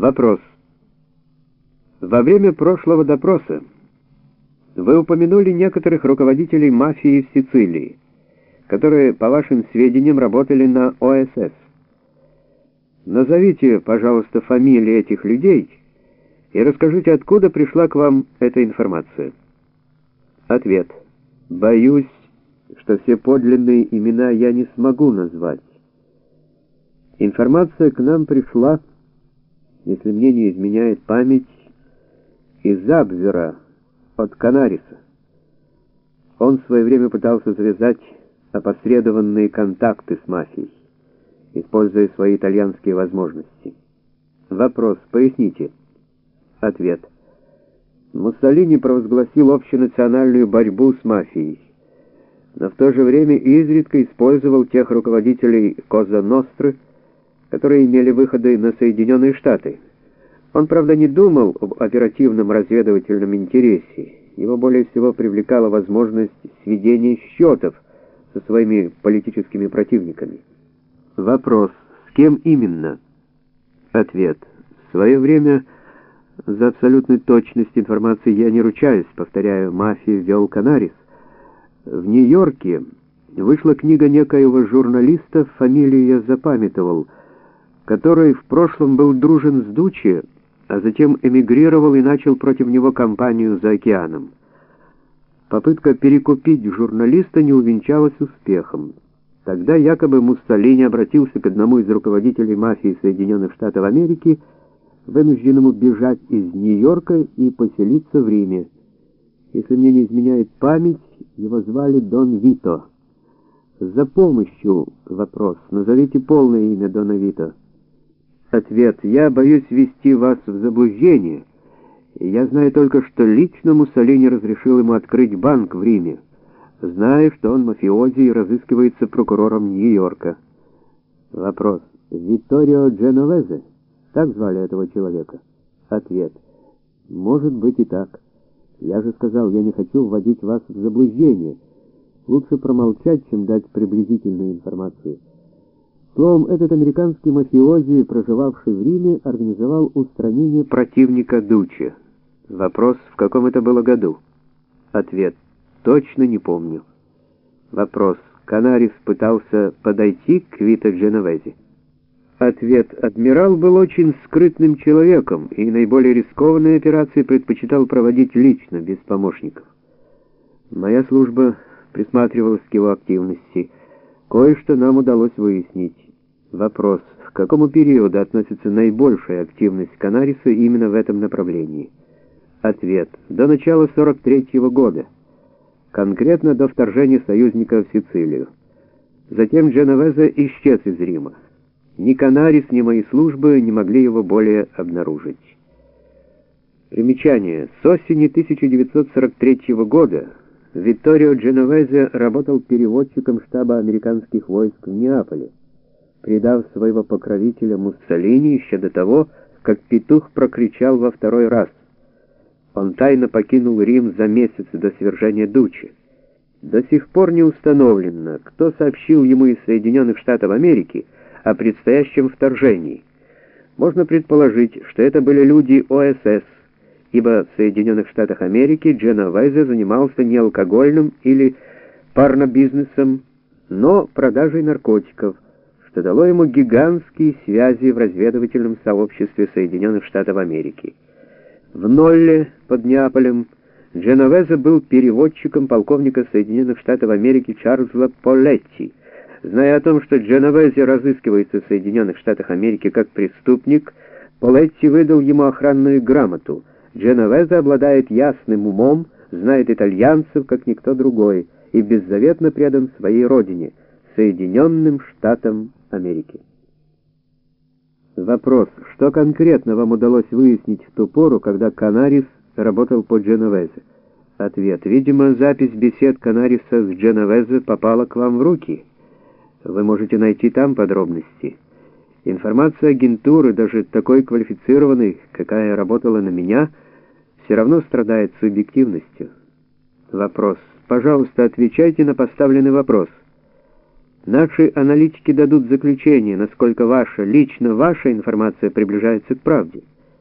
Вопрос. Во время прошлого допроса вы упомянули некоторых руководителей мафии в Сицилии, которые, по вашим сведениям, работали на ОСС. Назовите, пожалуйста, фамилии этих людей и расскажите, откуда пришла к вам эта информация. Ответ. Боюсь, что все подлинные имена я не смогу назвать. Информация к нам пришла, если мне не изменяет память, из Абвера от Канариса. Он в свое время пытался завязать опосредованные контакты с мафией, используя свои итальянские возможности. Вопрос, поясните. Ответ. Муссолини провозгласил общенациональную борьбу с мафией, но в то же время изредка использовал тех руководителей Коза Ностры, которые имели выходы на Соединенные Штаты. Он, правда, не думал об оперативном разведывательном интересе. Его более всего привлекала возможность сведения счетов со своими политическими противниками. Вопрос: с кем именно? Ответ: в свое время за абсолютную точность информации я не ручаюсь, повторяю, мафию вел Канарис. В Нью-Йорке вышла книга некоего журналиста, фамилию я запамятовал, который в прошлом был дружен с Дучи, а затем эмигрировал и начал против него кампанию за океаном. Попытка перекупить журналиста не увенчалась успехом. Тогда якобы Муссолини обратился к одному из руководителей мафии Соединенных Штатов Америки, вынужденному бежать из Нью-Йорка и поселиться в Риме. Если мне не изменяет память, его звали Дон Вито. За помощью вопрос. Назовите полное имя Дона Вито. Ответ. Я боюсь ввести вас в заблуждение. Я знаю только, что лично Муссолини разрешил ему открыть банк в Риме. Знаю, что он мафиози и разыскивается прокурором Нью-Йорка. Вопрос. Витторио Дженовезе? Так звали этого человека? Ответ. Может быть и так. Я же сказал, я не хочу вводить вас в заблуждение. Лучше промолчать, чем дать приблизительную информацию. Словом, этот американский мафиози, проживавший в Риме, организовал устранение противника Дучи. Вопрос, в каком это было году? Ответ: точно не помню. Вопрос: Канарис пытался подойти к Вито Дженовези. Ответ: адмирал был очень скрытным человеком и наиболее рискованные операции предпочитал проводить лично, без помощников. Моя служба присматривалась к его активности. Кое-что нам удалось выяснить. Вопрос: к какому периоду относится наибольшая активность Канариса именно в этом направлении? Ответ: до начала 43 -го года. Конкретно до вторжения союзников в Сицилию. Затем Дженовезе исчез из Рима. Ни Канарис, ни мои службы не могли его более обнаружить. Примечание: с осени 1943 года Витторио Дженовезе работал переводчиком штаба американских войск в Неаполе предав своего покровителя Муссолини еще до того, как петух прокричал во второй раз. Он тайно покинул Рим за месяц до свержения Дучи. До сих пор не установлено, кто сообщил ему из Соединенных Штатов Америки о предстоящем вторжении. Можно предположить, что это были люди ОСС, ибо в Соединенных Штатах Америки Дженовезе занимался не алкогольным или парнобизнесом, но продажей наркотиков – что дало ему гигантские связи в разведывательном сообществе Соединенных Штатов Америки. В Нолле под Неаполем Дженовезе был переводчиком полковника Соединенных Штатов Америки Чарльза Полетти. Зная о том, что Дженовезе разыскивается в Соединенных Штатах Америки как преступник, Полетти выдал ему охранную грамоту. Дженовезе обладает ясным умом, знает итальянцев, как никто другой, и беззаветно предан своей родине, Соединенным Штатам Америки. Вопрос: что конкретно вам удалось выяснить в ту пору, когда Канарис работал по Дженовезе? Ответ: видимо, запись бесед Канариса с Дженовезе попала к вам в руки. Вы можете найти там подробности. Информация агентуры, даже такой квалифицированной, какая работала на меня, все равно страдает субъективностью. Вопрос: пожалуйста, отвечайте на поставленный вопрос. Наши аналитики дадут заключение, насколько ваша, лично ваша информация приближается к правде.